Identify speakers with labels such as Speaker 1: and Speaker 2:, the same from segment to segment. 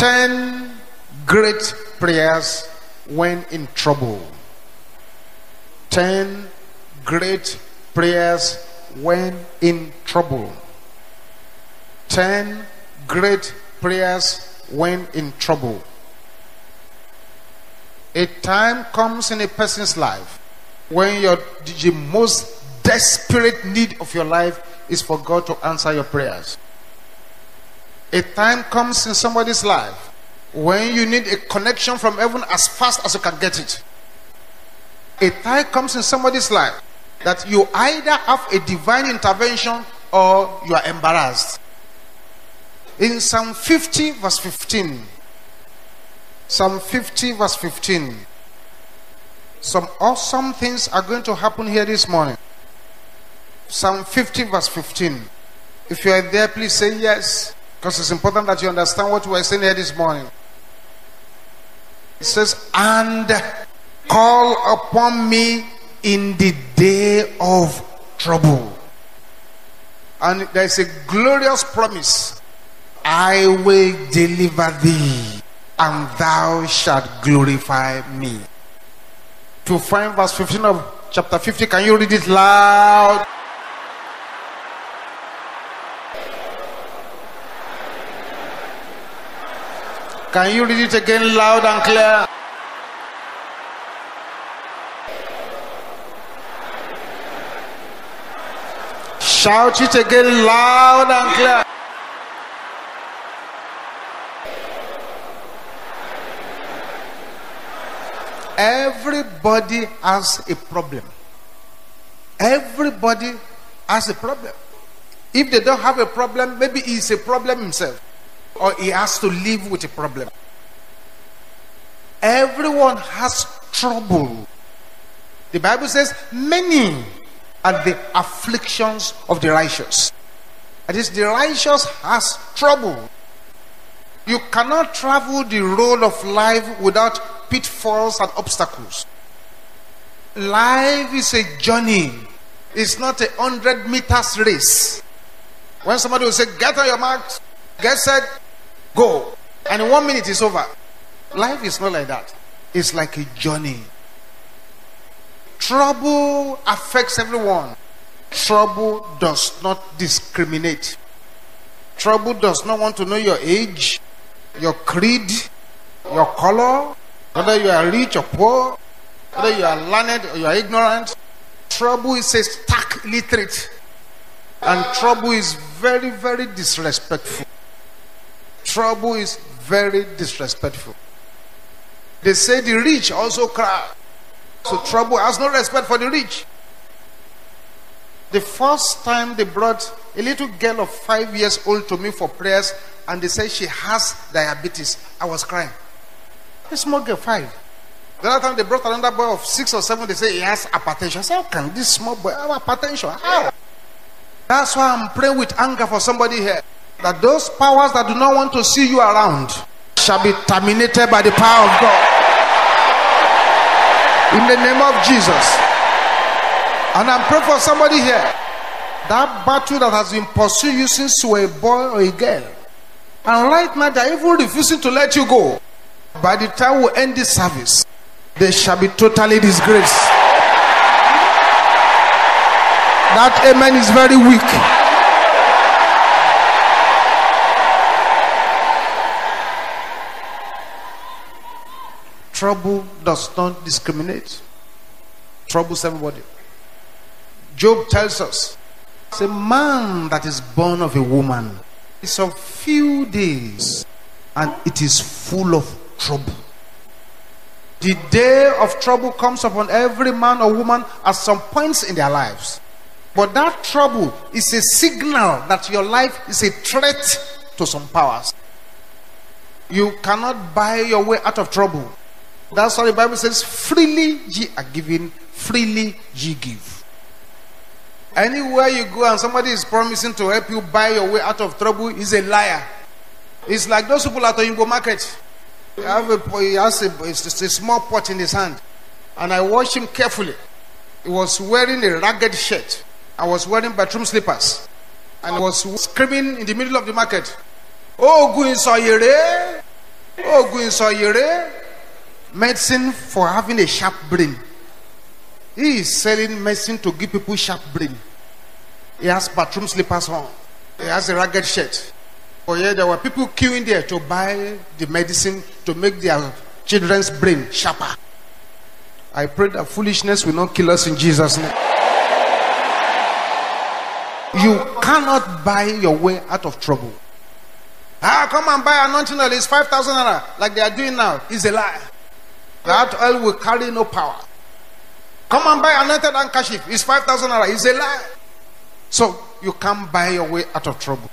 Speaker 1: 10 great prayers when in trouble. 10 great prayers when in trouble. 10 great prayers when in trouble. A time comes in a person's life when your the most desperate need of your life is for God to answer your prayers. A time comes in somebody's life when you need a connection from heaven as fast as you can get it. A time comes in somebody's life that you either have a divine intervention or you are embarrassed. In Psalm 50, verse 15, Psalm 50, verse 15, some awesome things are going to happen here this morning. Psalm 50, verse 15. If you are there, please say yes, because it's important that you understand what we are saying here this morning. It says, And call upon me in the day of trouble. And there is a glorious promise I will deliver thee, and thou shalt glorify me. To find verse 15 of chapter 50, can you read it loud? Can you read it again loud and clear? Shout it again loud and clear. Everybody has a problem. Everybody has a problem. If they don't have a problem, maybe it's a problem himself or he has to live with a problem. Everyone has trouble. The Bible says, Many are the afflictions of the righteous. That is, the righteous has trouble. You cannot travel the road of life without pitfalls and obstacles. Life is a journey, it's not a hundred meters race. When somebody will say, Get on your marks, get set, go. And in one minute it's over. Life is not like that. It's like a journey. Trouble affects everyone. Trouble does not discriminate. Trouble does not want to know your age, your creed, your color, whether you are rich or poor, whether you are learned or you are ignorant. Trouble is a stark literate, And trouble is very, very disrespectful. Trouble is very disrespectful. They say the rich also cry. So trouble has no respect for the rich. The first time they brought a little girl of five years old to me for prayers, and they said she has diabetes, I was crying. A small girl, five. The other time they brought another boy of six or seven, they say he has hypertension. I said, How can this small boy have hypertension? How? That's why I'm praying with anger for somebody here. That those powers that do not want to see you around shall be terminated by the power of God. In the name of Jesus. And I'm praying for somebody here. That battle that has been pursuing you since you were a boy or a girl. And right now they're even refusing to let you go. By the time we end this service, they shall be totally disgraced. That amen is very weak. Trouble does not discriminate. Troubles everybody. Job tells us, a man that is born of a woman. It's of few days and it is full of trouble. The day of trouble comes upon every man or woman at some points in their lives. But that trouble is a signal that your life is a threat to some powers. You cannot buy your way out of trouble. That's why the Bible says, freely ye are given, freely ye give. Anywhere you go and somebody is promising to help you buy your way out of trouble, he's a liar. It's like those people at Oyingbo market. He, have a, he has a, a small pot in his hand. And I watched him carefully. He was wearing a ragged shirt. I was wearing bathroom slippers. And he was screaming in the middle of the market, Oh, Guinsoyere! Eh? Ogun oh, Isoyere, medicine for having a sharp brain. He is selling medicine to give people sharp brain. He has bathroom slippers on. He has a ragged shirt. Oh yeah, there were people queuing there to buy the medicine to make their children's brain sharper. I pray that foolishness will not kill us in Jesus' name. You cannot buy your way out of trouble. Ah, come and buy anointing oil. It's 5,000 naira, like they are doing now. It's a lie. That oil will carry no power. Come and buy anointed handkerchief. It's 5,000 naira. It's a lie. So you can't buy your way out of trouble.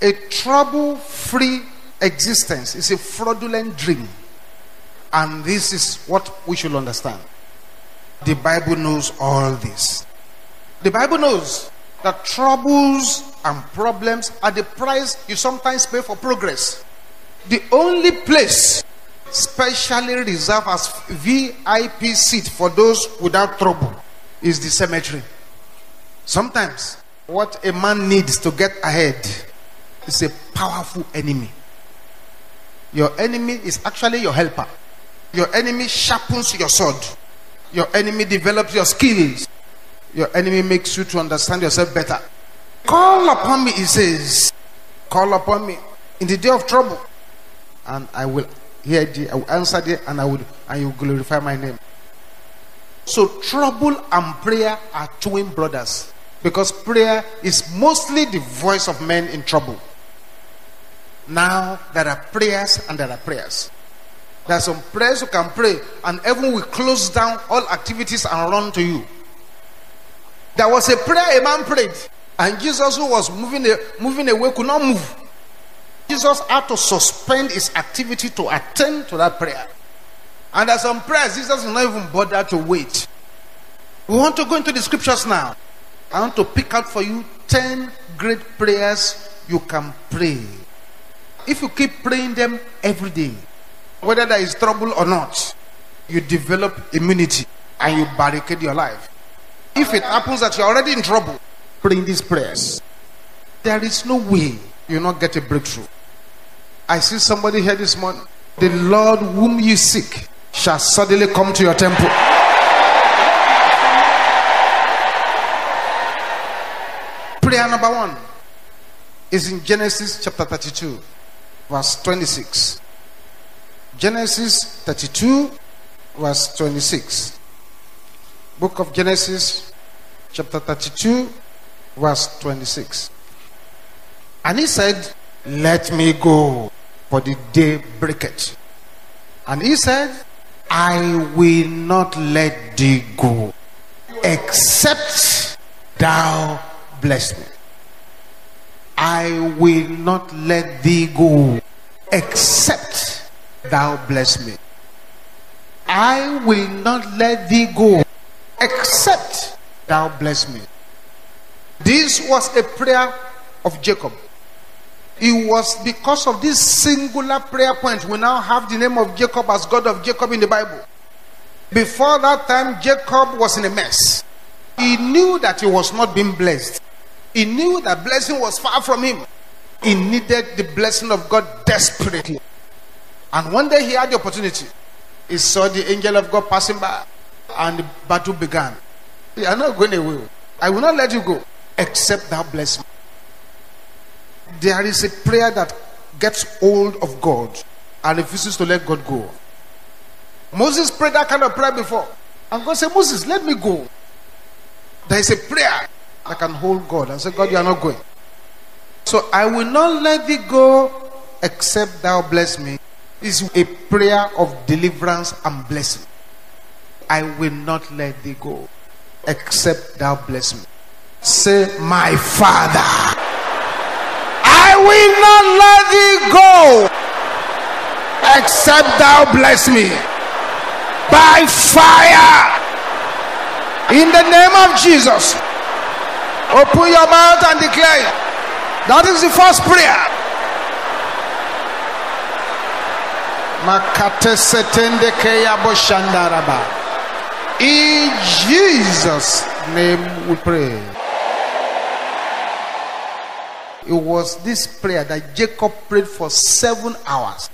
Speaker 1: A trouble free existence is a fraudulent dream. And this is what we should understand. The Bible knows all this. The Bible knows that troubles and problems are the price you sometimes pay for progress. The only place specially reserved as VIP seat for those without trouble is the cemetery. Sometimes what a man needs to get ahead is a powerful enemy. Your enemy is actually your helper. Your enemy sharpens your sword. Your enemy develops your skills. Your enemy makes you to understand yourself better. Call upon me, he says. Call upon me in the day of trouble, and I will hear thee. I will answer thee, and I will and you glorify my name. So trouble and prayer are twin brothers because prayer is mostly the voice of men in trouble. Now there are prayers and there are prayers. There are some prayers you can pray, and heaven will close down all activities and run to you. There was a prayer a man prayed, and Jesus, who was moving, moving away, could not move. Jesus had to suspend his activity to attend to that prayer. And there's some prayers Jesus did not even bother to wait. We want to go into the scriptures now. I want to pick out for you 10 great prayers you can pray. If you keep praying them every day, whether there is trouble or not, you develop immunity and you barricade your life. If it happens that you're already in trouble, praying these prayers, there is no way you'll not get a breakthrough. I see somebody here this morning. The Lord whom you seek shall suddenly come to your temple. Prayer number one is in Genesis chapter 32, verse 26. Genesis 32, verse 26. Book of Genesis, chapter 32, verse 26. And he said, Let me go, for the day breaketh. And he said, I will not let thee go, except thou bless me. I will not let thee go, except thou bless me. I will not let thee go, except thou bless me. This was a prayer of Jacob. It was because of this singular prayer point we now have the name of Jacob as God of Jacob in the Bible. Before that time, Jacob was in a mess. He knew that he was not being blessed. He knew that blessing was far from him. He needed the blessing of God desperately. And one day he had the opportunity. He saw the angel of God passing by, and the battle began. You are not going away. I will not let you go, except thou bless me. There is a prayer that gets hold of God and refuses to let God go. Moses prayed that kind of prayer before. And God said, Moses, let me go. There is a prayer that can hold God and say, God, you are not going. So I will not let thee go except thou bless me. Is a prayer of deliverance and blessing. I will not let thee go except thou bless me. Say, My Father, will not let thee go except thou bless me by fire in the name of Jesus. Open your mouth and declare. That is the first prayer. In Jesus' name we pray. It was this prayer that Jacob prayed for seven hours.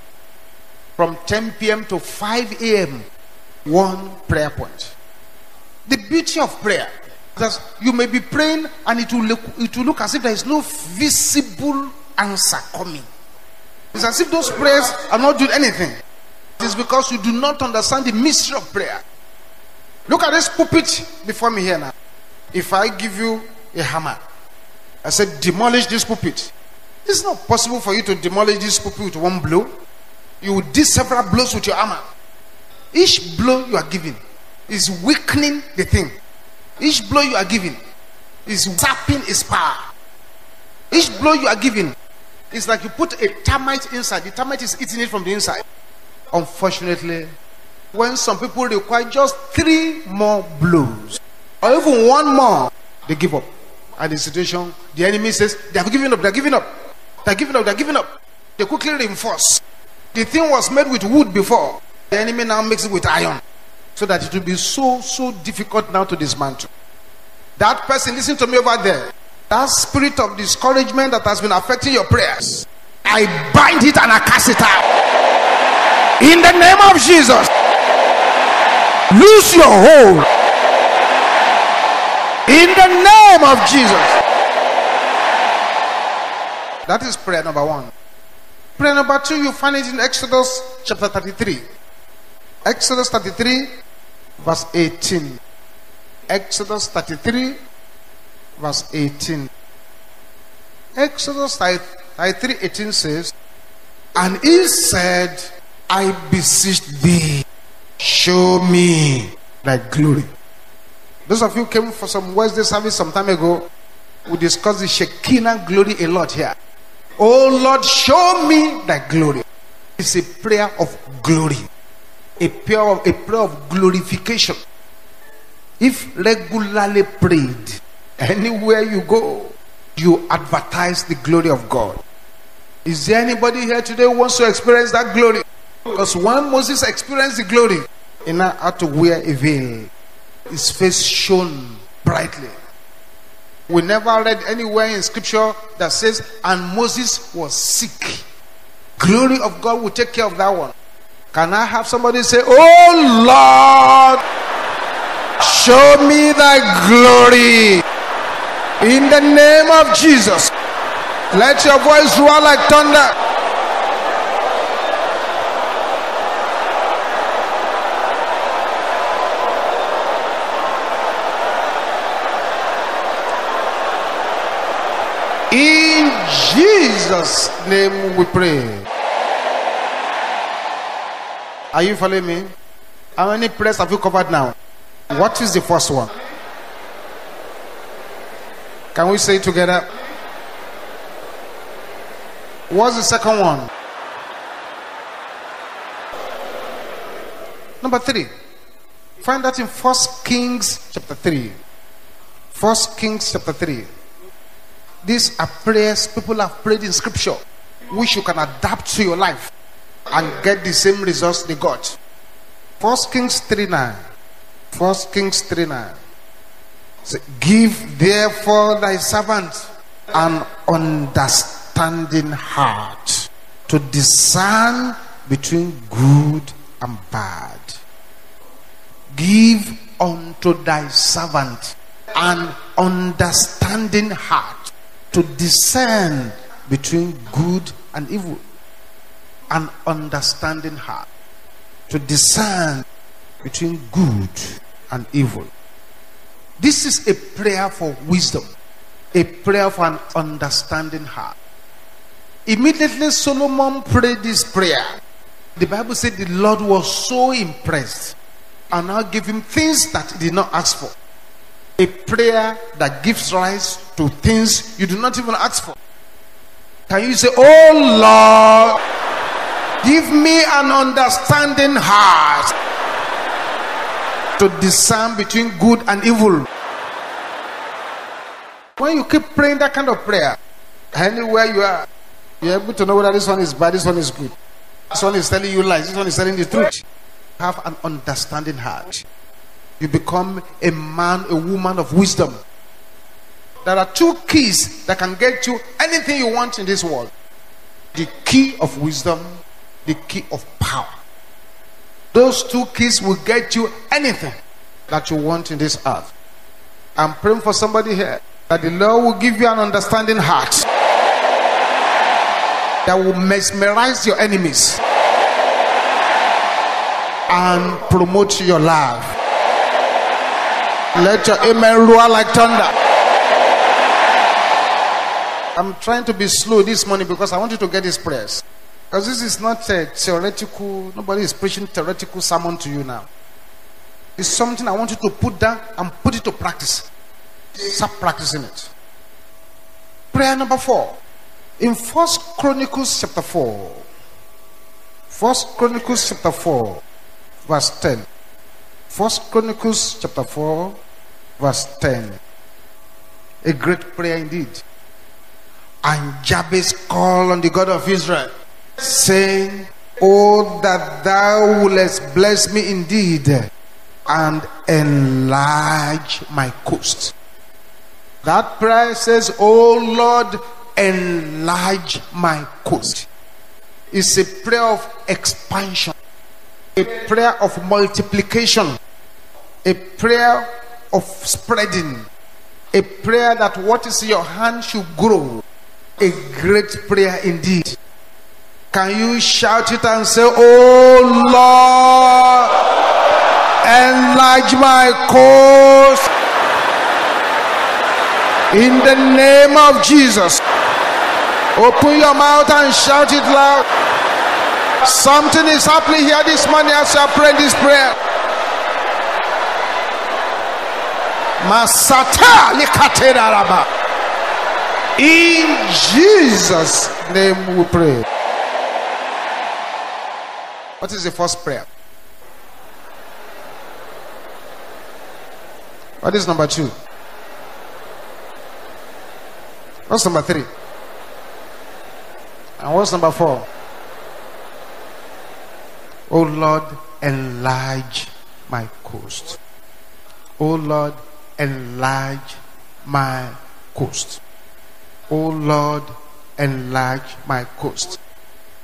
Speaker 1: from 10 p.m. to 5 a.m. One prayer point. The beauty of prayer that you may be praying and it will look, it will look as if there is no visible answer coming. It's as if those prayers are not doing anything. It is because you do not understand the mystery of prayer. Look at this pulpit before me here now. If I give you a hammer, I said, demolish this pulpit. It's not possible for you to demolish this pulpit with one blow. You will do several blows with your hammer. Each blow you are giving is weakening the thing. Each blow you are giving is sapping its power. Each blow you are giving is like you put a termite inside. The termite is eating it from the inside. Unfortunately, when some people require just three more blows or even one more, they give up. And the situation, the enemy says, they are giving up, they're giving up, they're giving up, they're giving up. They quickly reinforce. The thing was made with wood before. The enemy now makes it with iron. So that it will be so, so difficult now to dismantle. That person, listen to me over there. That spirit of discouragement that has been affecting your prayers, I bind it and I cast it out. In the name of Jesus, lose your hold. In the name of Jesus. That is prayer number one. Prayer number two, you find it in Exodus chapter 33. Exodus 33, verse 18. Exodus 33, verse 18. Exodus 33, 18 says, And he said, I beseech thee, show me thy glory. Those of you came for some Wednesday service some time ago, we discussed the Shekinah glory a lot here. Oh Lord, show me thy glory. It's a prayer of glory, a prayer of, a prayer of glorification. If regularly prayed, anywhere you go, you advertise the glory of God. Is there anybody here today who wants to experience that glory? Because when Moses experienced the glory, he now had to wear a veil. His face shone brightly. We never read anywhere in scripture that says, and Moses was sick. Glory of God will take care of that one. Can I have somebody say, Oh Lord, show me thy glory in the name of Jesus. Let your voice roar like thunder. In Jesus' name we pray. Are you following me? How many prayers have you covered now? What is the first one? Can we say together? What's the second one? Number three. Find that in First Kings chapter 3. First Kings chapter 3. These are prayers people have prayed in scripture, which you can adapt to your life and get the same results they got. First Kings 3 9. First Kings 3 9. Say, Give therefore thy servant an understanding heart to discern between good and bad. Give unto thy servant an understanding heart to discern between good and evil. An understanding heart to discern between good and evil. This is a prayer for wisdom, a prayer for an understanding heart. Immediately, Solomon prayed this prayer. The Bible said the Lord was so impressed and now gave him things that he did not ask for. A prayer that gives rise to things you do not even ask for. Can you say, Oh Lord, give me an understanding heart to discern between good and evil? When you keep praying that kind of prayer, anywhere you are, you're able to know whether this one is bad, this one is good. This one is telling you lies, this one is telling the truth. Have an understanding heart. You become a man, a woman of wisdom. There are two keys that can get you anything you want in this world the key of wisdom the key of power. Those two keys will get you anything that you want in this earth. I'm praying for somebody here that the Lord will give you an understanding heart that will mesmerize your enemies and promote your life. Let your amen roar like thunder. I'm trying to be slow this morning because I want you to get this prayers. Because this is not a theoretical, nobody is preaching theoretical sermon to you now. It's something I want you to put down and put it to practice. Start practicing it. Prayer number four. In First Chronicles chapter 4. First Chronicles chapter 4, verse 10. First Chronicles chapter 4, verse 10. A great prayer indeed. And Jabez called on the God of Israel, saying, Oh, that thou wouldest bless me indeed and enlarge my coast. That prayer says, Oh Lord, enlarge my coast. It's a prayer of expansion, a prayer of multiplication, a prayer of spreading, a prayer that what is in your hand should grow. A great prayer indeed. Can you shout it and say, Oh Lord, enlarge my coast in the name of Jesus? Open your mouth and shout it loud. Something is happening here this morning as you are praying this prayer. Masata. In Jesus' name we pray. What is the first prayer? What is number two? What's number three? And what's number four? Oh Lord, enlarge my coast. Oh Lord, enlarge my coast. Oh Lord, enlarge my coast.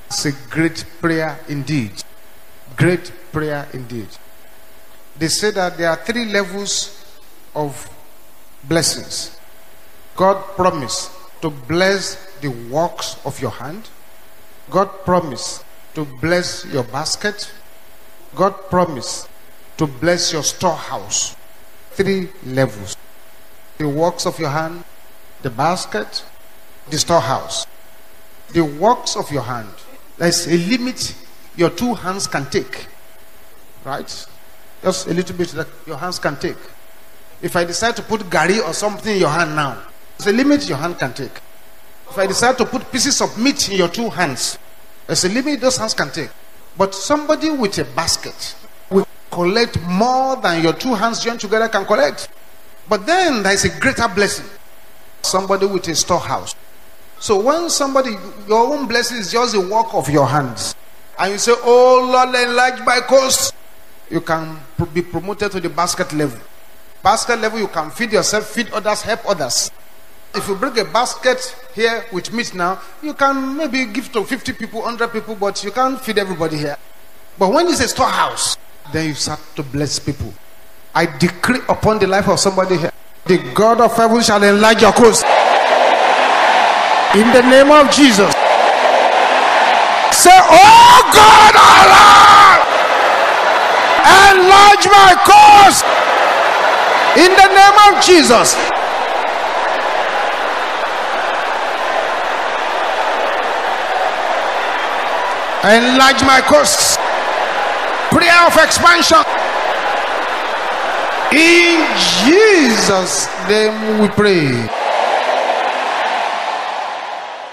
Speaker 1: It's a great prayer indeed. Great prayer indeed. They say that there are three levels of blessings. God promised to bless the works of your hand. God promised to bless your basket. God promised to bless your storehouse. Three levels the works of your hand, the basket, the storehouse. The works of your hand. There's a limit your two hands can take. Right? Just a little bit that your hands can take. If I decide to put gari or something in your hand now, there's a limit your hand can take. If I decide to put pieces of meat in your two hands, there's a limit those hands can take. But somebody with a basket will collect more than your two hands joined together can collect. But then there is a greater blessing. Somebody with a storehouse. So when somebody, your own blessing is just the work of your hands. And you say, Oh Lord, enlarge my coast. You can be promoted to the basket level. Basket level, you can feed yourself, feed others, help others. If you bring a basket here with meat now, you can maybe give to 50 people, 100 people, but you can't feed everybody here. But when it's a storehouse, then you start to bless people. I decree upon the life of somebody here the God of heaven shall enlarge your coast. In the name of Jesus. Say, Oh God, Allah, enlarge my coast. In the name of Jesus. Enlarge my coast. Prayer of expansion. In Jesus' name we pray.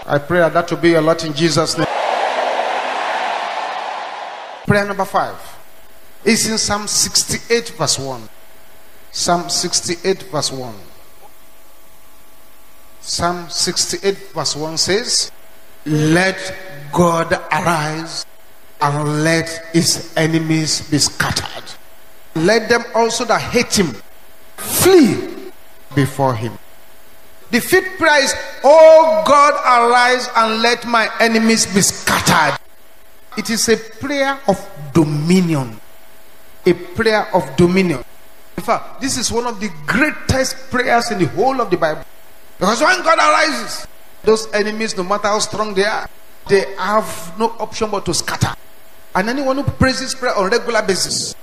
Speaker 1: I pray that that will be a lot in Jesus' name. Prayer number five is in Psalm 68, verse 1. Psalm 68, verse 1. Psalm 68, verse 1 says, Let God arise and let his enemies be scattered. Let them also that hate him flee before him. The fifth prayer is, Oh God, arise and let my enemies be scattered. It is a prayer of dominion. A prayer of dominion. In fact, this is one of the greatest prayers in the whole of the Bible. Because when God arises, those enemies, no matter how strong they are, they have no option but to scatter. And anyone who prays this prayer on a regular basis,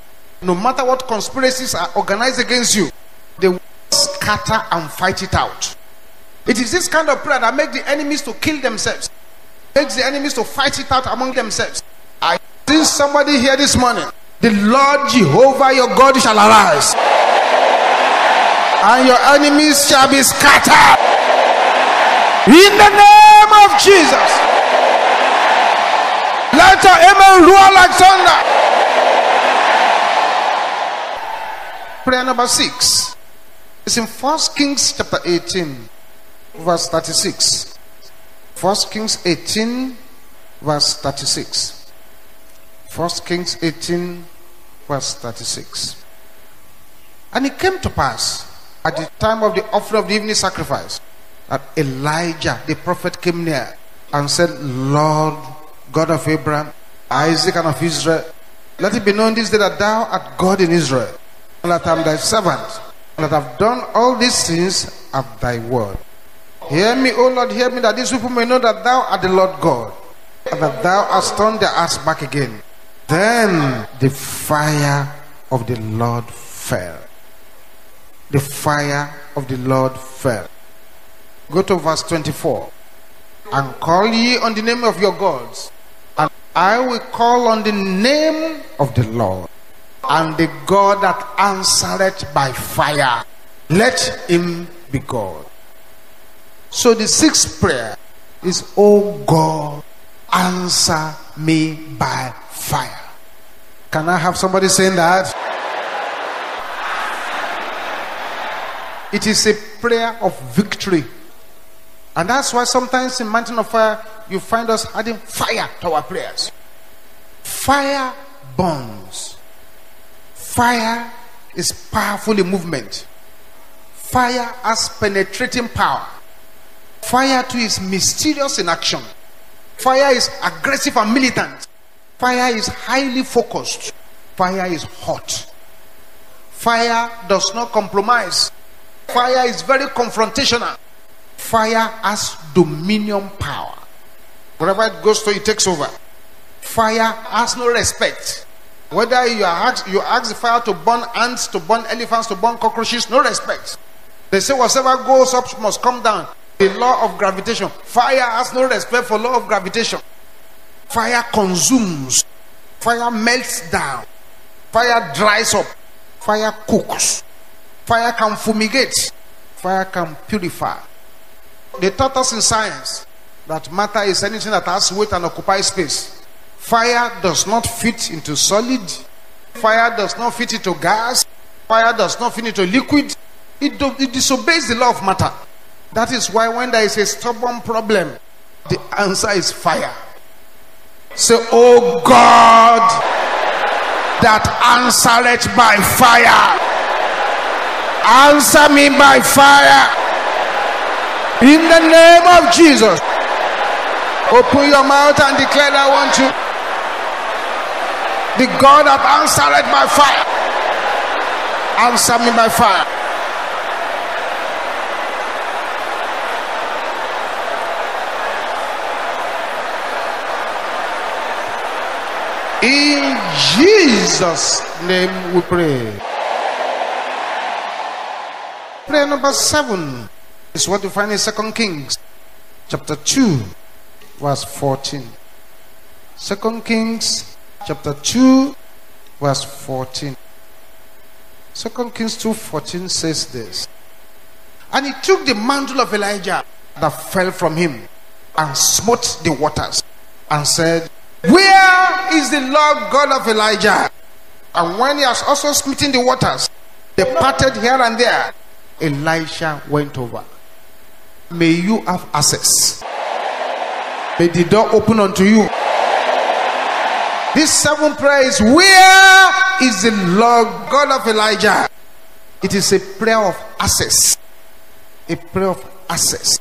Speaker 1: no matter what conspiracies are organized against you, they will scatter and fight it out. It is this kind of prayer that makes the enemies to kill themselves, makes the enemies to fight it out among themselves. I see somebody here this morning. The Lord Jehovah your God shall arise, and your enemies shall be scattered. In the name of Jesus. Let your amen roar like thunder. Prayer number six. It's in First Kings chapter 18, verse 36. First Kings 18, verse 36. First Kings 18, verse 36. And it came to pass at the time of the offering of the evening sacrifice that Elijah the prophet came near and said, Lord God of Abraham, Isaac, and of Israel, let it be known this day that thou art God in Israel, and that I am thy servant, and that I've done all these things of thy word. Hear me, O Lord, hear me, that these people may know that thou art the Lord God, and that thou hast turned their ass back again. Then the fire of the Lord fell. The fire of the Lord fell. Go to verse 24. And call ye on the name of your gods, and I will call on the name of the Lord, and the God that answereth by fire. Let him be God. So the sixth prayer is, Oh God, answer me by fire. Can I have somebody saying that? It is a prayer of victory. And that's why sometimes in Mountain of Fire, you find us adding fire to our prayers. Fire burns. Fire is powerful in movement. Fire has penetrating power. Fire too is mysterious in action. Fire is aggressive and militant. Fire is highly focused. Fire is hot. Fire does not compromise. Fire is very confrontational. Fire has dominion power. Wherever it goes to, it takes over. Fire has no respect. Whether you ask, you ask the fire to burn ants, to burn elephants, to burn cockroaches, no respect. They say whatever goes up must come down. The law of gravitation. Fire has no respect for law of gravitation. Fire consumes. Fire melts down. Fire dries up. Fire cooks. Fire can fumigate. Fire can purify. They taught us in science that matter is anything that has weight and occupies space. Fire does not fit into solid. Fire does not fit into gas. Fire does not fit into liquid. It, do, it disobeys the law of matter. That is why when there is a stubborn problem, the answer is fire. Say, Oh God, that answereth by fire. Answer me by fire. In the name of Jesus. Open your mouth and declare that want you. The God that answered by fire. Answer me by fire. In Jesus' name we pray. Prayer number seven is what you find in Second Kings chapter 2, verse 14. Second Kings chapter 2, verse 14. Second Kings 2 14 says this. And he took the mantle of Elijah that fell from him and smote the waters and said, Where is the Lord God of Elijah? And when he has also smitten the waters, they parted here and there. Elisha went over. May you have access. May the door open unto you. This seventh prayer is where is the Lord God of Elijah? It is a prayer of access. A prayer of access.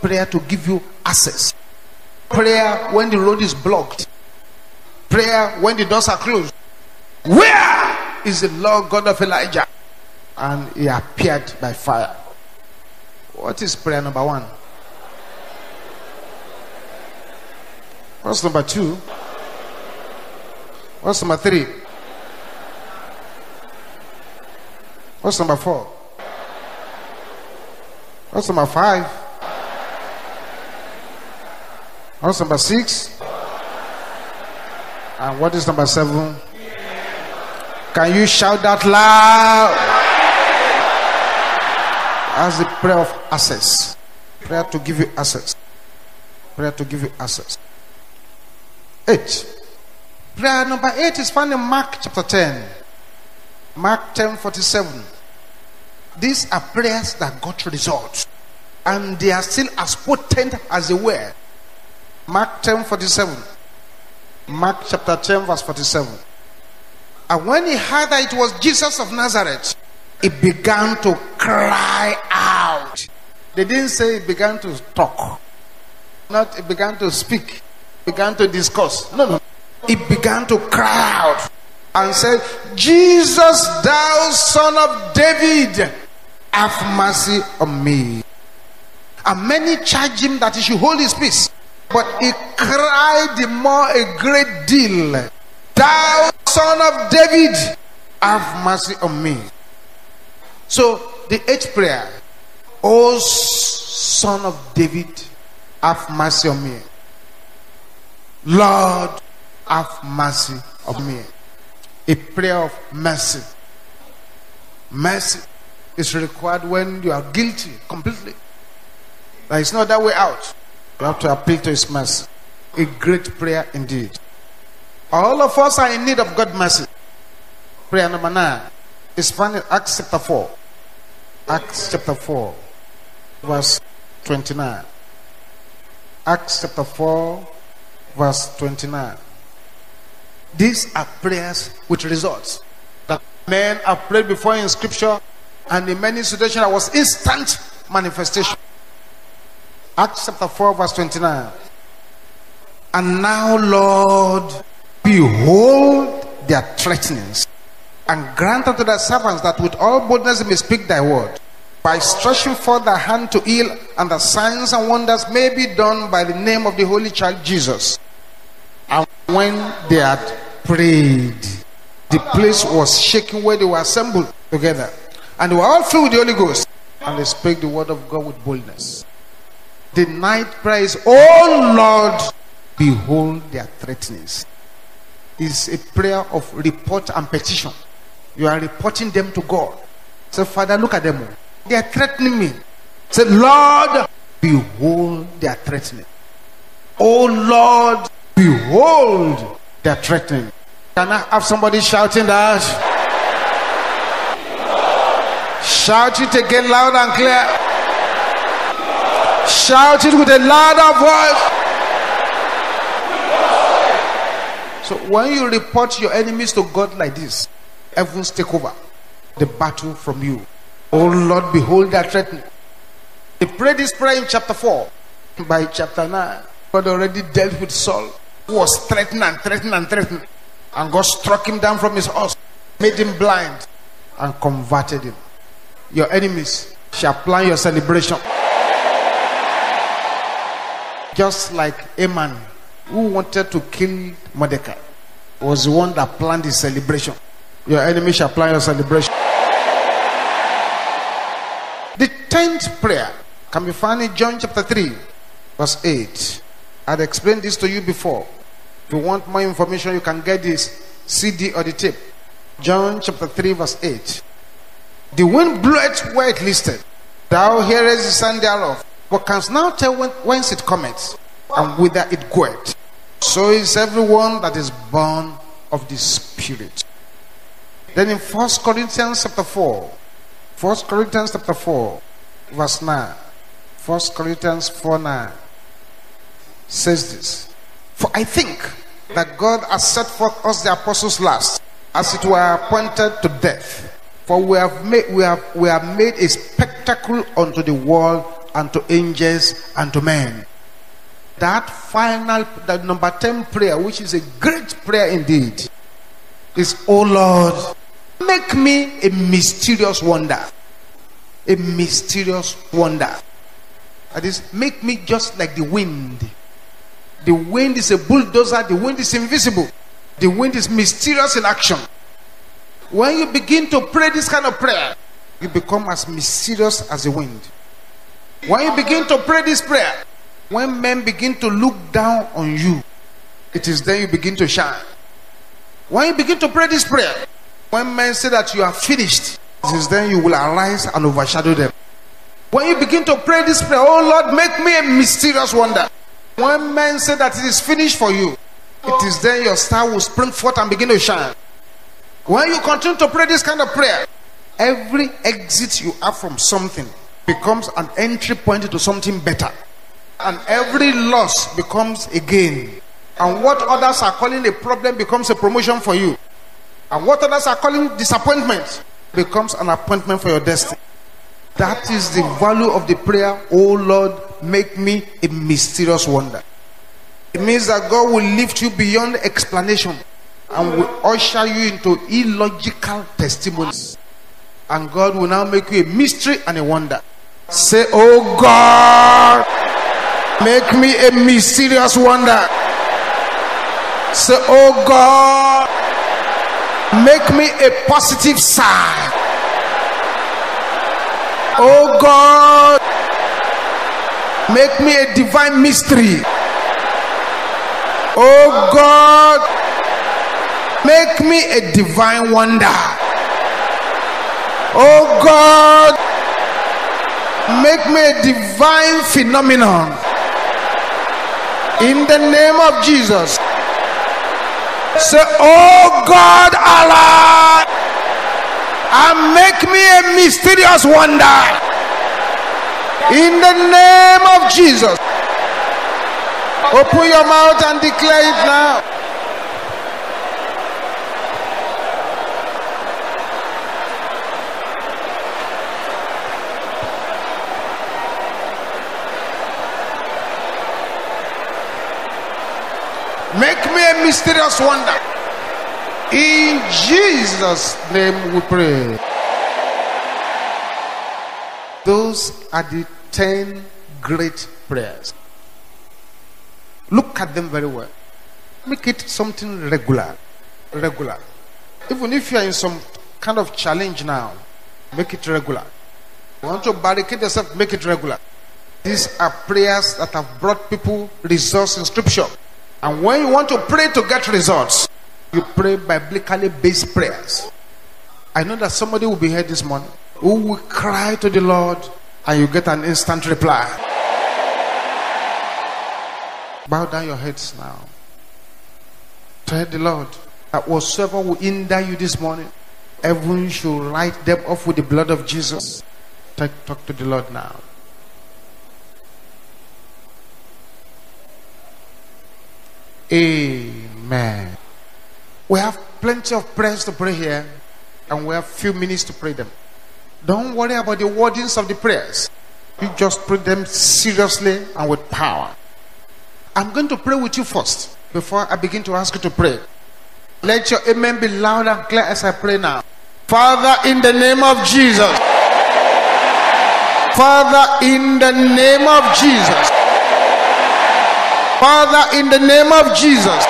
Speaker 1: Prayer to give you access. Prayer when the road is blocked. prayer when the doors are closed. Where is the Lord God of Elijah? And he appeared by fire. What is prayer number one? What's number two? What's number three? What's number four? What's number five? What's number six? And what is number seven? Can you shout that loud? As the prayer of access. Prayer to give you access. Prayer to give you access. Eight. Prayer number eight is found in Mark chapter 10. Mark 10 47. These are prayers that got results. And they are still as potent as they were. Mark 10 47. Mark chapter 10, verse 47. And when he heard that it was Jesus of Nazareth, he began to cry out. They didn't say he began to talk, not he began to speak, began to discuss. No, no. He began to cry out and said, Jesus, thou son of David, have mercy on me. And many charged him that he should hold his peace. But he cried the more a great deal, Thou son of David, have mercy on me. So the eighth prayer, O son of David, have mercy on me. Lord, have mercy on me. A prayer of mercy. Mercy is required when you are guilty completely. There is no other way out. You have to appeal to His mercy. A great prayer indeed. All of us are in need of God's mercy. Prayer number nine is found in Acts chapter 4. Acts chapter 4, verse 29. Acts chapter 4, verse 29. These are prayers with results. That men have prayed before in scripture, and in many situations, there was instant manifestation. Acts chapter 4, verse 29. And now, Lord, behold their threatenings, and grant unto thy servants that with all boldness they may speak thy word, by stretching forth thy hand to heal, and the signs and wonders may be done by the name of the Holy Child Jesus. And when they had prayed, the place was shaken where they were assembled together, and they were all filled with the Holy Ghost, and they spake the word of God with boldness. The night praise, Oh Lord, behold their threatenings. Is a prayer of report and petition. You are reporting them to God. Say, Father, look at them. They are threatening me. Say, Lord, behold their threatening. Oh Lord, behold their threatening. Can I have somebody shouting that? Shout it again loud and clear. Shout it with a louder voice. So when you report your enemies to God like this, heavens take over the battle from you. Oh Lord, behold that threatening. He prayed this prayer in chapter 4. By chapter 9, God already dealt with Saul, who was threatened and threatened and threatened. And God struck him down from his horse, made him blind, and converted him. Your enemies shall plan your celebration. Just like Haman, who wanted to kill Mordecai, was the one that planned his celebration. Your enemy shall plan your celebration. The tenth prayer can be found in John chapter 3, verse 8. I'd explained this to you before. If you want more information, you can get this CD or the tape. John chapter 3, verse 8. The wind bloweth where it listed. Thou hearest the sound thereof, but canst now tell when, whence it cometh and whither it goeth. So is everyone that is born of the Spirit. Then in 1 Corinthians chapter 4, 1 Corinthians chapter 4, verse 9. 1 Corinthians 4 9 says this. For I think that God has set forth us the apostles last, as it were appointed to death. For we have made we have we have made a spectacle unto the world and to angels and to men. That final, that number 10 prayer, which is a great prayer indeed, is, Oh Lord, make me a mysterious wonder. A mysterious wonder. That is, make me just like the wind. The wind is a bulldozer, the wind is invisible, the wind is mysterious in action. When you begin to pray this kind of prayer, you become as mysterious as the wind. When you begin to pray this prayer, when men begin to look down on you, it is then you begin to shine. When you begin to pray this prayer, when men say that you are finished, since then you will arise and overshadow them. When you begin to pray this prayer, oh Lord, make me a mysterious wonder. When men say that it is finished for you, it is then your star will spring forth and begin to shine. When you continue to pray this kind of prayer, every exit you have from something becomes an entry point to something better. And every loss becomes a gain. And what others are calling a problem becomes a promotion for you. And what others are calling disappointment becomes an appointment for your destiny. That is the value of the prayer, Oh Lord, make me a mysterious wonder. It means that God will lift you beyond explanation and will usher you into illogical testimonies. And God will now make you a mystery and a wonder. Say, Oh God, make me a mysterious wonder. Say, Oh God, make me a positive sign. Oh God, make me a divine mystery. Oh God, make me a divine wonder. Oh God, make me a divine phenomenon. In the name of Jesus. Say, Oh God, Allah, and make me a mysterious wonder. In the name of Jesus. Open your mouth and declare it now. Make me a mysterious wonder. In Jesus' name we pray. Those are the 10 great prayers. Look at them very well. Make it something regular. Regular. Even if you are in some kind of challenge now, make it regular. You want to barricade yourself, make it regular. These are prayers that have brought people results in scripture. And when you want to pray to get results, you pray biblically based prayers. I know that somebody will be here this morning who will cry to the Lord and you get an instant reply. Bow down your heads now. Tell the Lord that whatsoever will hinder you this morning, heaven should write them off with the blood of Jesus. Talk, talk to the Lord now. Amen. We have plenty of prayers to pray here, and we have few minutes to pray them. Don't worry about the wordings of the prayers. You just pray them seriously and with power. I'm going to pray with you first before I begin to ask you to pray. Let your amen be loud and clear as I pray now. Father, in the name of Jesus. Father, in the name of Jesus. Father, in the name of Jesus.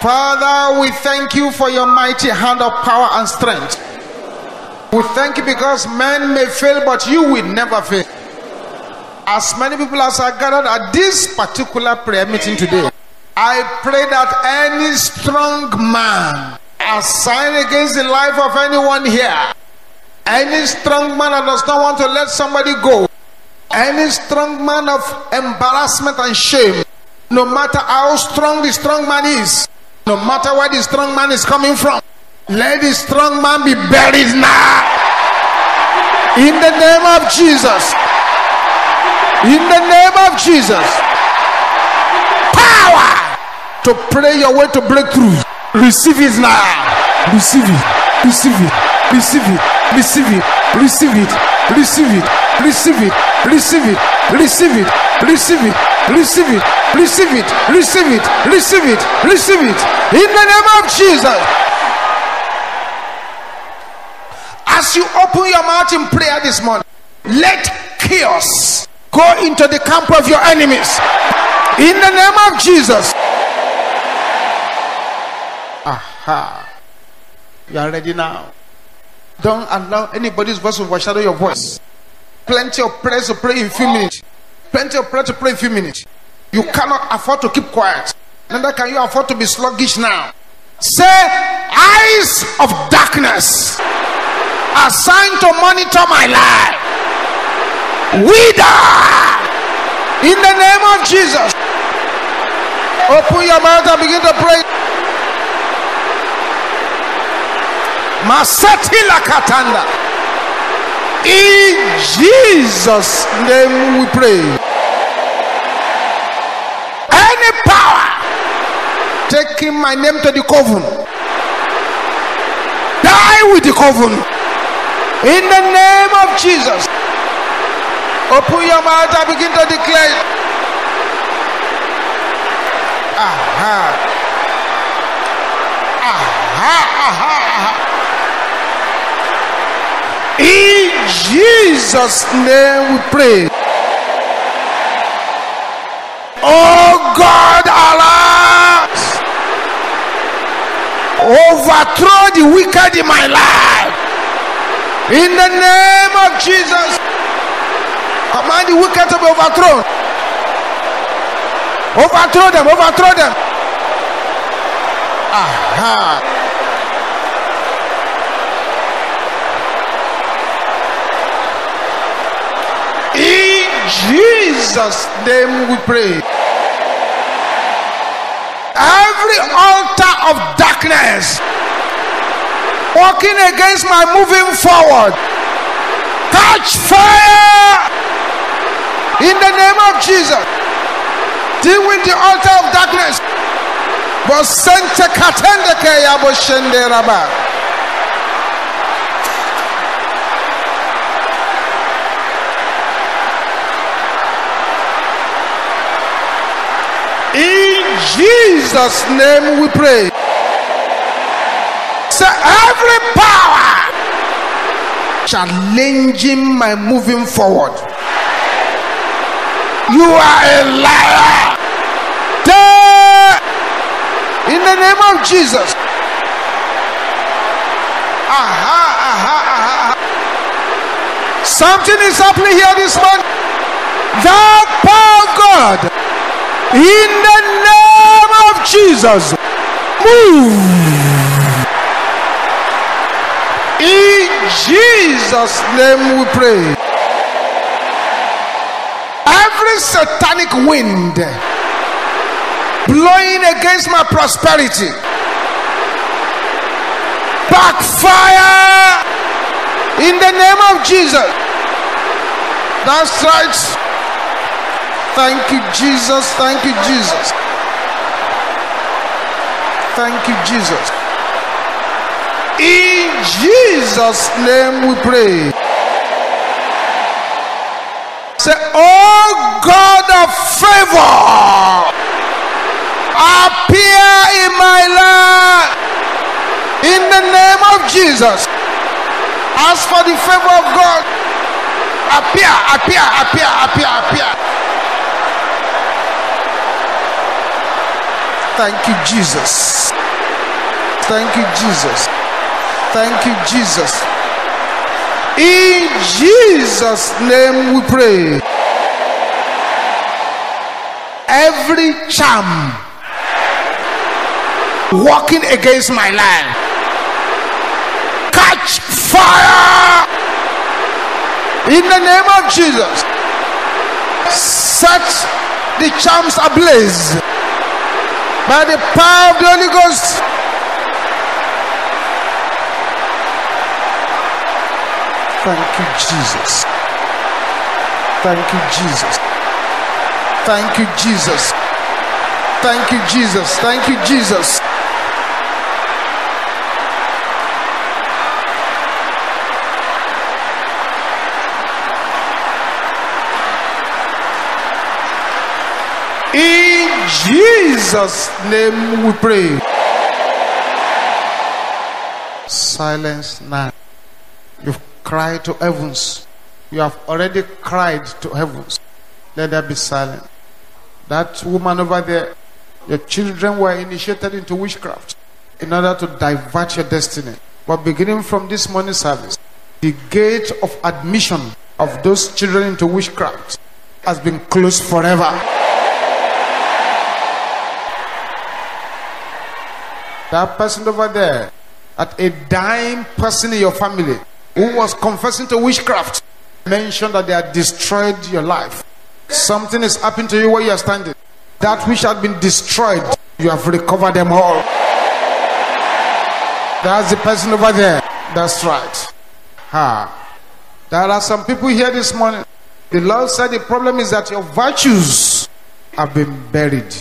Speaker 1: Father, we thank you for your mighty hand of power and strength. We thank you because men may fail, but you will never fail. As many people as are gathered at this particular prayer meeting today, I pray that any strong man assigned against the life of anyone here, any strong man that does not want to let somebody go, any strong man of embarrassment and shame, no matter how strong the strong man is, no matter where the strong man is coming from, let the strong man be buried now. In the name of Jesus. In the name of Jesus. Power to pray your way to breakthrough. Receive it now. Receive it. Receive it. Receive it. Receive it. Receive it. receive it, receive it, receive it, receive it, receive it, receive it, receive it, receive it, receive it, receive it. receive it, In the name of Jesus. As you open your mouth in prayer this morning, let chaos go into the camp of your enemies. In the name of Jesus. Aha. You are ready now. Don't allow anybody's voice to overshadow your voice. Plenty of prayers to pray in few minutes. Plenty of prayer to pray in few minutes. You cannot afford to keep quiet. Neither can you afford to be sluggish now. Say, eyes of darkness are assigned to monitor my life. We Wither in the name of Jesus. Open your mouth and begin to pray. Masati Lakatanda. In Jesus' name we pray. Any power taking my name to the coven, die with the coven. In the name of Jesus. Open your mouth and begin to declare. Aha. Aha, aha, aha. In Jesus' name we pray. Oh God, alas, overthrow the wicked in my life. In the name of Jesus, command the wicked to be overthrown. Overthrow them, overthrow them. Aha. In Jesus' name we pray. Every altar of darkness working against my moving forward, catch fire in the name of Jesus. Deal with the altar of darkness. Bosente katende ke ya boshende. In Jesus' name we pray. Say every power challenging my moving forward. You are a liar. In the name of Jesus. Aha, aha, aha. Something is happening here this morning. The power God in the Jesus. Move. In Jesus' name we pray. Every satanic wind blowing against my prosperity, backfire in the name of Jesus. That's right. Thank you, Jesus. Thank you, Jesus. Thank you, Jesus. In Jesus' name we pray. Say, Oh God of favor, appear in my life in the name of Jesus. As for the favor of God, appear, appear, appear, appear, appear. Thank you, Jesus. Thank you, Jesus. Thank you, Jesus. In Jesus' name we pray. Every charm working against my life, catch fire in the name of Jesus. Set the charms ablaze by the power of the Holy Ghost. Thank you, Jesus. Thank you, Jesus. Thank you, Jesus. Thank you, Jesus. Thank you, Jesus. In Jesus' name we pray. Silence now. You've cried to heavens. You have already cried to heavens. Let there be silence. That woman over there, your children were initiated into witchcraft in order to divert your destiny. But beginning from this morning service, the gate of admission of those children into witchcraft has been closed forever. That person over there, at a dying person in your family who was confessing to witchcraft, mentioned that they had destroyed your life. Something is happening to you where you are standing. That which had been destroyed, you have recovered them all. That's the person over there. That's right. Ha. There are some people here this morning. The Lord said the problem is that your virtues have been buried.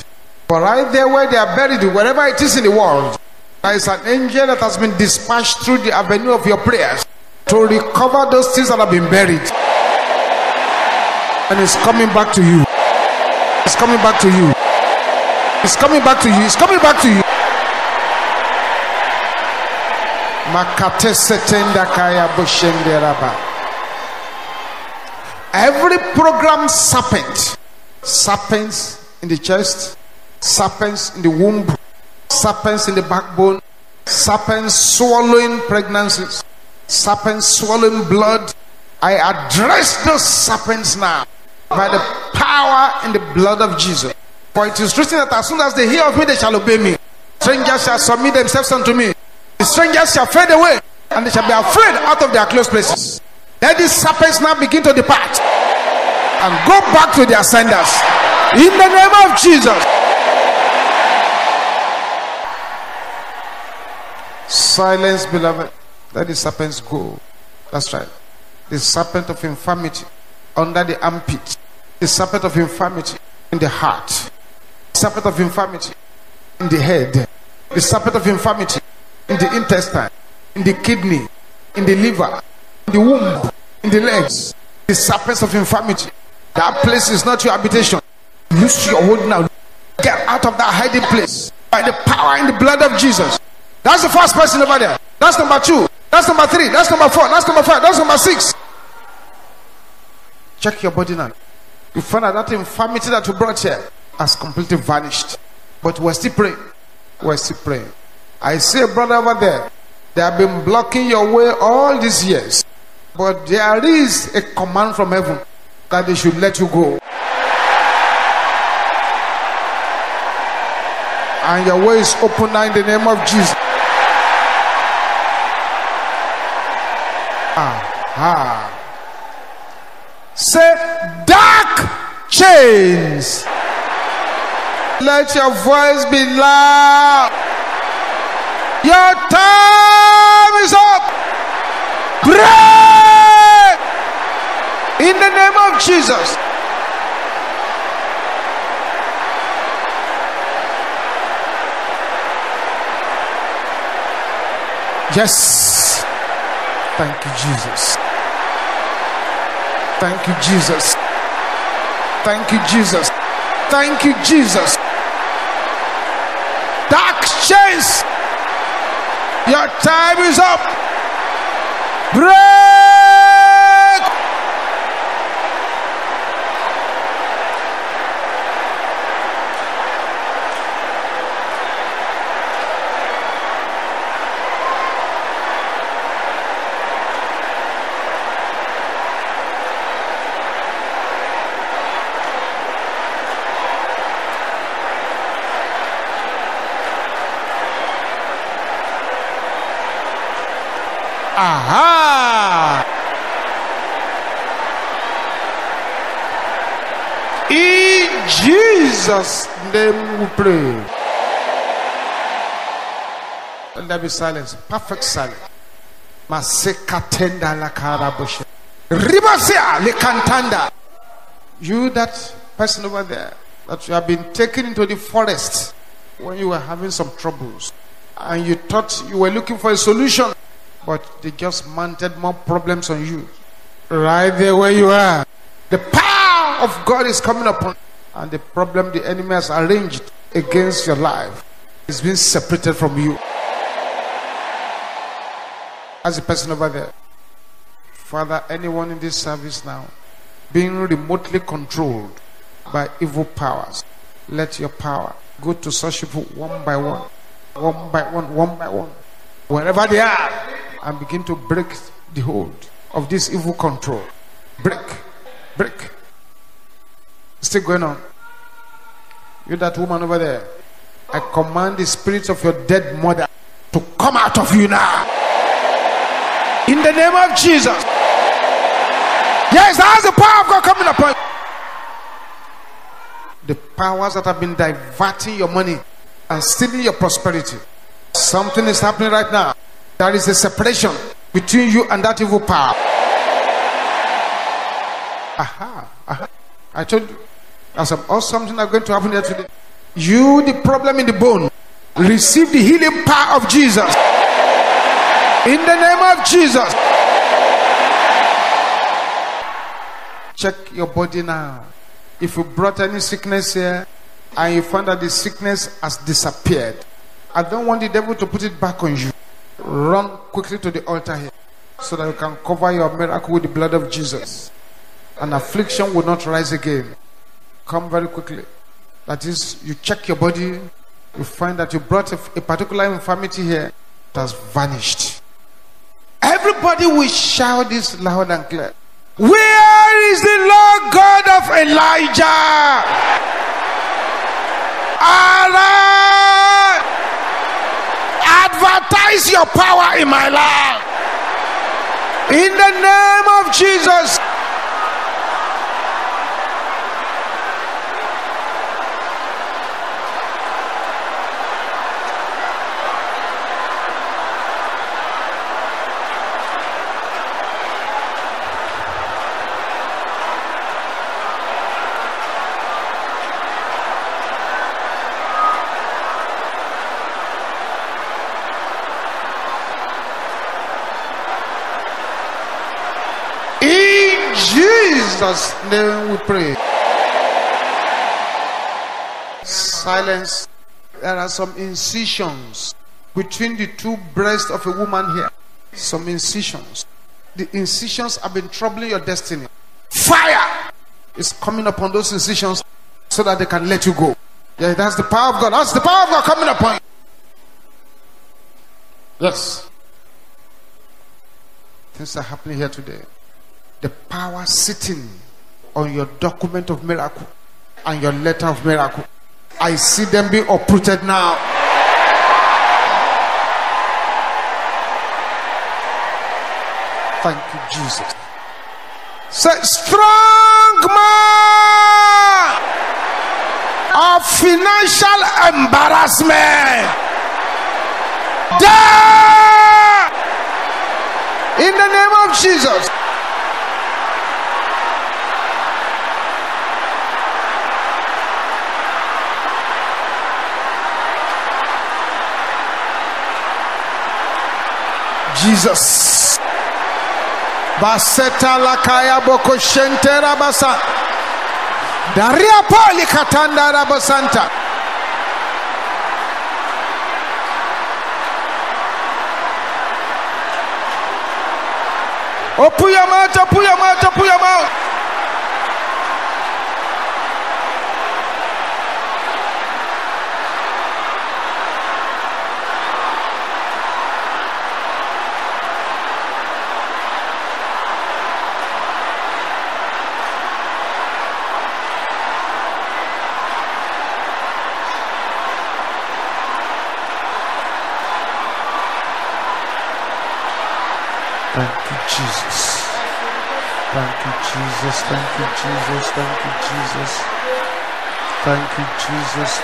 Speaker 1: But right there where they are buried, wherever it is in the world, there is an angel that has been dispatched through the avenue of your prayers to recover those things that have been buried. And it's coming back to you. It's coming back to you. It's coming back to you. It's coming back to you. Every program serpent, serpents in the chest, serpents in the womb, serpents in the backbone, serpents swallowing pregnancies, serpents swallowing blood. I address those serpents now by the power and the blood of Jesus. For it is written that as soon as they hear of me, they shall obey me. Strangers shall submit themselves unto me. The strangers shall fade away, and they shall be afraid out of their close places. Let these serpents now begin to depart and go back to their senders. In the name of Jesus. Silence, beloved. Let the serpents go. That's right. The serpent of infirmity under the armpit. The serpent of infirmity in the heart. The serpent of infirmity in the head. The serpent of infirmity in the intestine, in the kidney, in the liver, in the womb, in the legs. The serpent of infirmity. That place is not your habitation. Loose your hold now. Get out of that hiding place by the power in the blood of Jesus. That's the first person over there. That's number two. That's number three. That's number four. That's number five. That's number six. Check your body now. You find out that infirmity that you brought here has completely vanished. But we're still praying. We're still praying. I see a brother over there. They have been blocking your way all these years. But there is a command from heaven that they should let you go. And your way is open now in the name of Jesus. Aha. Say, dark chains. Let your voice be loud. Your time is up. Break in the name of Jesus. Yes. Thank you, Jesus. Thank you, Jesus. Thank you, Jesus. Thank you, Jesus. Dark chains. Your time is up. Break. Aha! In Jesus' name we pray. Let there be silence. Perfect silence. Masekatenda la karabusha. Ribasia le kantanda. You that person over there that you have been taken into the forest when you were having some troubles and you thought you were looking for a solution but they just mounted more problems on you. Right there where you are. The power of God is coming upon. And the problem the enemy has arranged against your life is being separated from you. As a person over there. Father, anyone in this service now being remotely controlled by evil powers, let your power go to such people one by one, one by one, one by one, wherever they are, and begin to break the hold of this evil control. Break, break. Still going on. You, that woman over there, I command the spirits of your dead mother to come out of you now. In the name of Jesus. Yes, that's the power of God coming upon you. The powers that have been diverting your money and stealing your prosperity. Something is happening right now. There is a separation between you and that evil power. Aha, aha. I told you. There's some awesome thing that's going to happen here today. You, the problem in the bone, receive the healing power of Jesus. In the name of Jesus. Check your body now. If you brought any sickness here and you find that the sickness has disappeared, I don't want the devil to put it back on you. Run quickly to the altar here so that you can cover your miracle with the blood of Jesus. And affliction will not rise again. Come very quickly. That is, you check your body, you find that you brought a, a particular infirmity here, that has vanished. Everybody will shout this loud and clear. Where is the Lord God of Elijah? Arise! Advertise your power in my life. In the name of Jesus. In Jesus' name we pray. Silence. There are some incisions between the two breasts of a woman here. Some incisions. The incisions have been troubling your destiny. Fire is coming upon those incisions so that they can let you go. Yeah, that's the power of God. That's the power of God coming upon you. Yes. Things are happening here today the power sitting on your document of miracle and your letter of miracle. I see them be uprooted now. Thank you, Jesus. Say, strong man of financial embarrassment. Die in the name of Jesus. Jesus. Baseta lakaya boko shentera basa. Daria pali katanda rabasanta. Open oh, your mouth, open your mouth, open your mouth.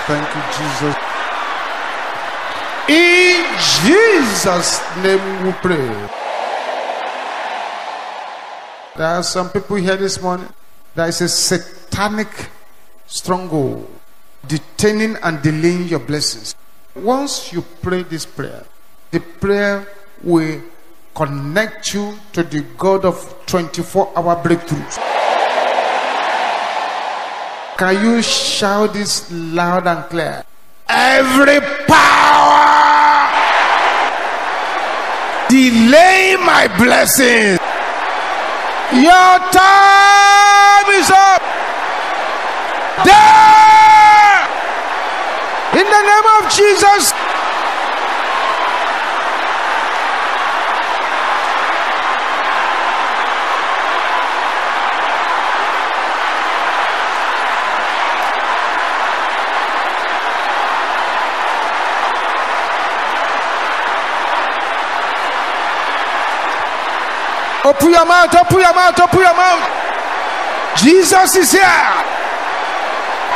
Speaker 1: Thank you, Jesus. In Jesus' name we pray. There are some people here this morning. There is a satanic stronghold detaining and delaying your blessings. Once you pray this prayer, the prayer will connect you to the God of 24 hour breakthroughs. Can you shout this loud and clear? Every power delay my blessings. Your time is up. There! In the name of Jesus. Open your mouth, open your mouth, open your mouth. Jesus is here.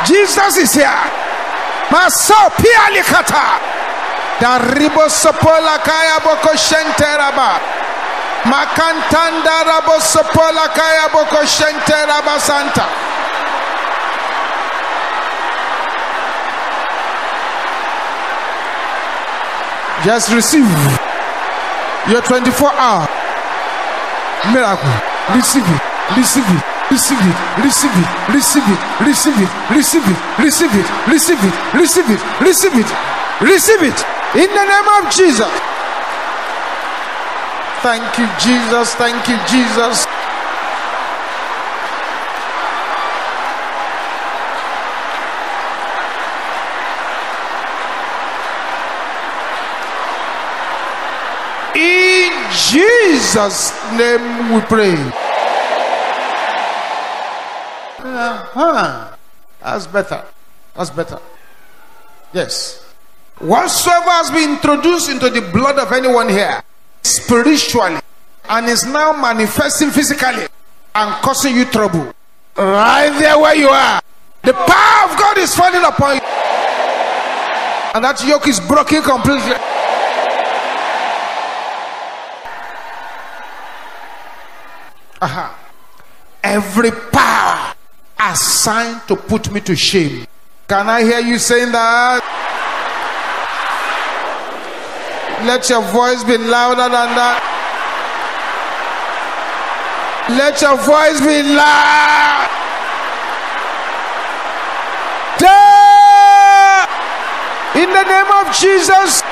Speaker 1: Jesus is here. Maso pialikata. Daribo sopola kaya boko shenteraba. Makantanda rabo sopola kaya boko shenteraba santa. Just receive your 24 hour miracle. Receive it. Receive it. Receive it. Receive it. Receive it. Receive it. Receive it. Receive it. Receive it. Receive it. Receive it. Receive it. In the name of Jesus. Thank you, Jesus. Thank you, Jesus. Jesus' name we pray. Uh-huh. That's better. That's better. Yes. Whatsoever has been introduced into the blood of anyone here spiritually and is now manifesting physically and causing you trouble, right there where you are, the power of God is falling upon you, and that yoke is broken completely. Aha. Every power assigned to put me to shame. Can I hear you saying that? Let your voice be louder than that. Let your voice be loud. In the name of Jesus.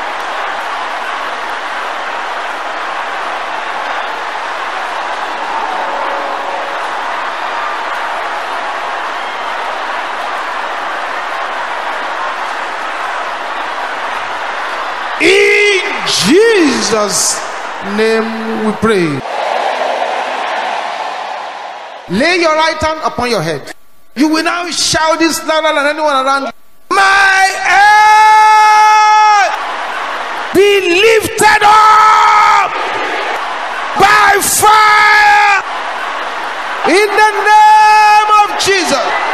Speaker 1: In Jesus' name we pray. Lay your right hand upon your head. You will now shout this louder than anyone around. My head be lifted up by fire in the name of Jesus.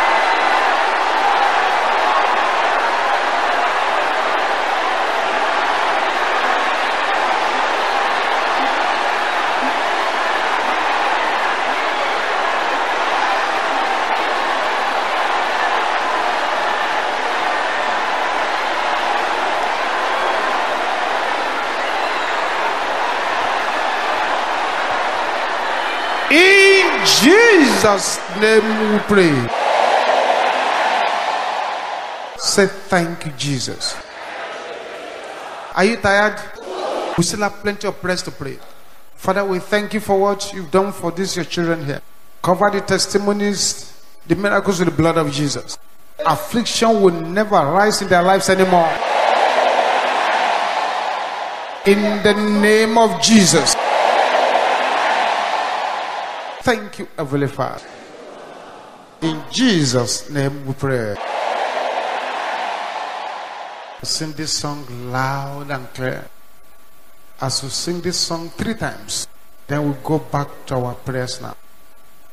Speaker 1: In Jesus' name we pray. Say thank you, Jesus. Are you tired? We still have plenty of prayers to pray. Father, we thank you for what you've done for these your children here. Cover the testimonies, the miracles with the blood of Jesus. Affliction will never rise in their lives anymore. In the name of Jesus. Thank you, Heavenly Father. In Jesus' name we pray. Sing this song loud and clear. As we sing this song three times, then we go back to our prayers now.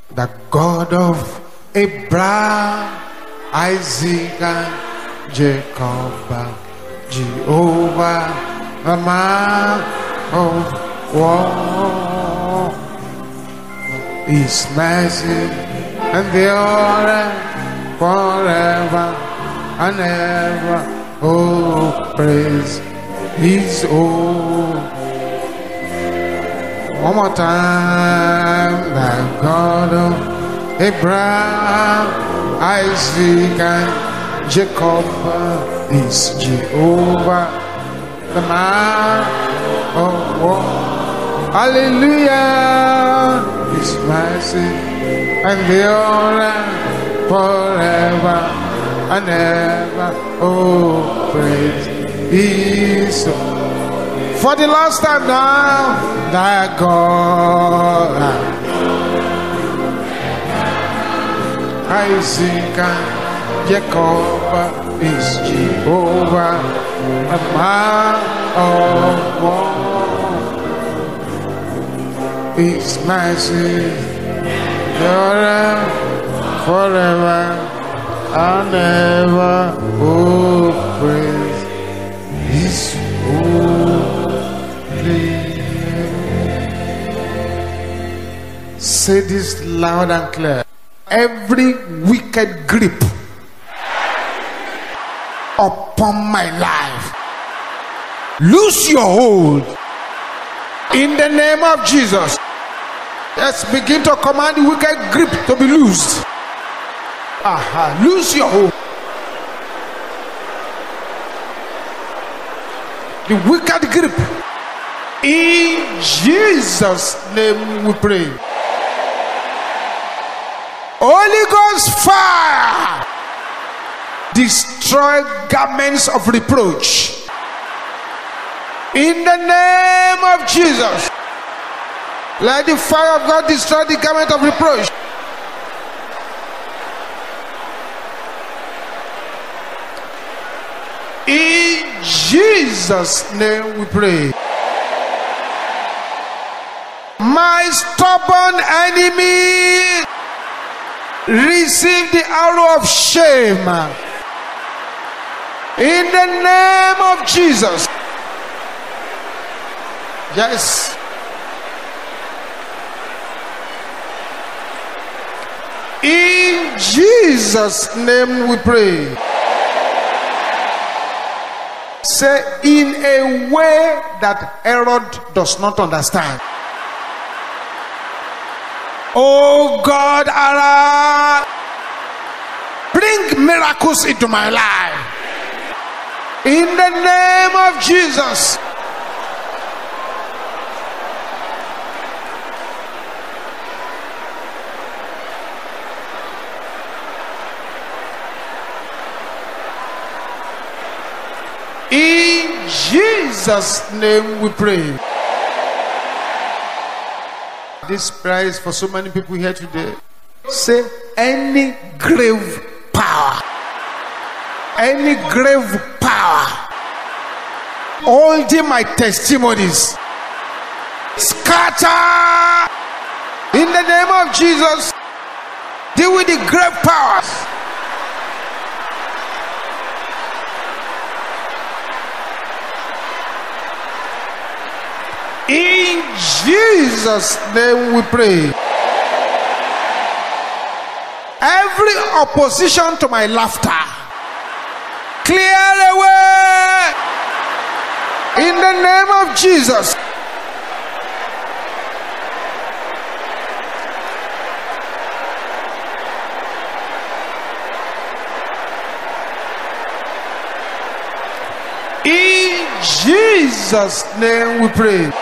Speaker 1: The God of Abraham, Isaac, and Jacob, Jehovah, the man of war. His mercy endure forever and ever. Oh, praise His own. One more time, the God of Abraham, Isaac and Jacob is Jehovah, the man of war. Hallelujah, His mercy and the honor forever and ever. Oh, praise His for the last time now, thy God. Isaac and Jacob is Jehovah, a man of war. His mercy forever, forever and ever. Oh, praise His holy. Say this loud and clear every wicked grip upon my life. Lose your hold in the name of Jesus. Let's begin to command the wicked grip to be loosed. Aha, lose your hold. The wicked grip. In Jesus' name we pray. Holy Ghost fire destroy garments of reproach in the name of Jesus. Let the fire of God destroy the garment of reproach. In Jesus' name we pray. My stubborn enemy receive the arrow of shame in the name of Jesus. Yes. In Jesus' name we pray. Say, in a way that Herod does not understand. Oh God, Allah, bring miracles into my life. In the name of Jesus. In Jesus' name we pray. This prayer for so many people here today. Say any grave power, any grave power holding my testimonies, scatter in the name of Jesus. Deal with the grave powers. In Jesus' name we pray. Every opposition to my laughter, clear away in the name of Jesus. In Jesus' name we pray.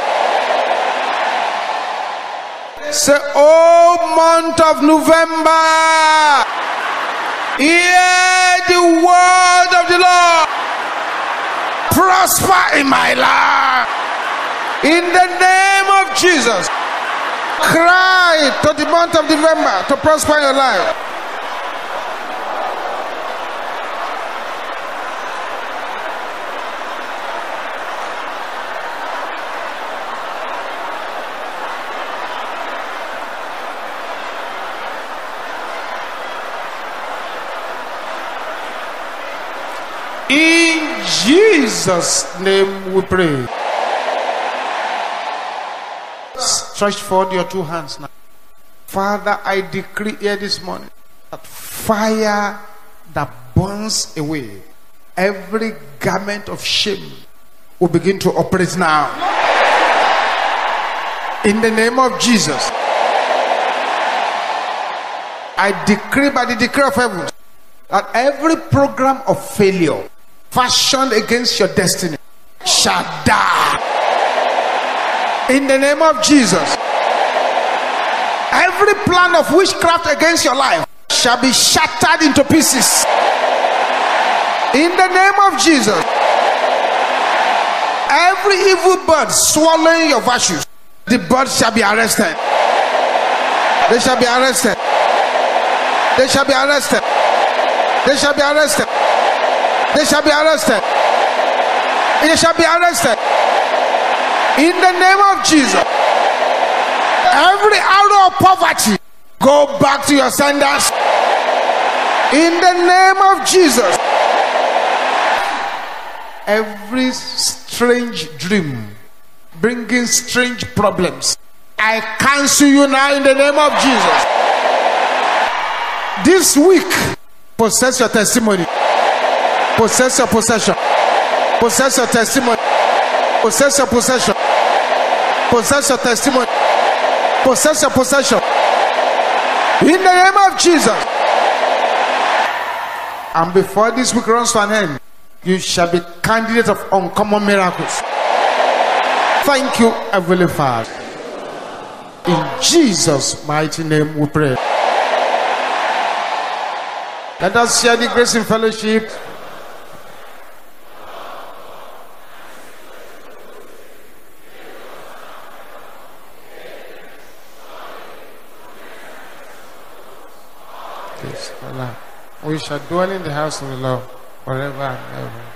Speaker 1: Say, oh month of November, hear the word of the Lord. Prosper in my life. In the name of Jesus. Cry to the month of November to prosper in your life. In Jesus' name we pray. Stretch forward your two hands now. Father, I decree here this morning that fire that burns away every garment of shame will begin to operate now. In the name of Jesus. I decree by the decree of heaven that every program of failure fashioned against your destiny shall die. In the name of Jesus. Every plan of witchcraft against your life shall be shattered into pieces. In the name of Jesus. Every evil bird swallowing your virtues, the bird shall be arrested. They shall be arrested. They shall be arrested. They shall be arrested. They shall be arrested. They shall be arrested. In the name of Jesus. Every arrow of poverty, go back to your senders. In the name of Jesus. Every strange dream bringing strange problems, I cancel you now in the name of Jesus. This week, possess your testimony, possess your possession, possess your testimony, possess your possession, possess your testimony, possess your possession. In the name of Jesus. And before this week runs to an end, you shall be candidate of uncommon miracles. Thank you, Heavenly Father. In Jesus' mighty name we pray. Let us share the grace in fellowship. Yes, Allah. We shall dwell in the house of the Lord forever and ever.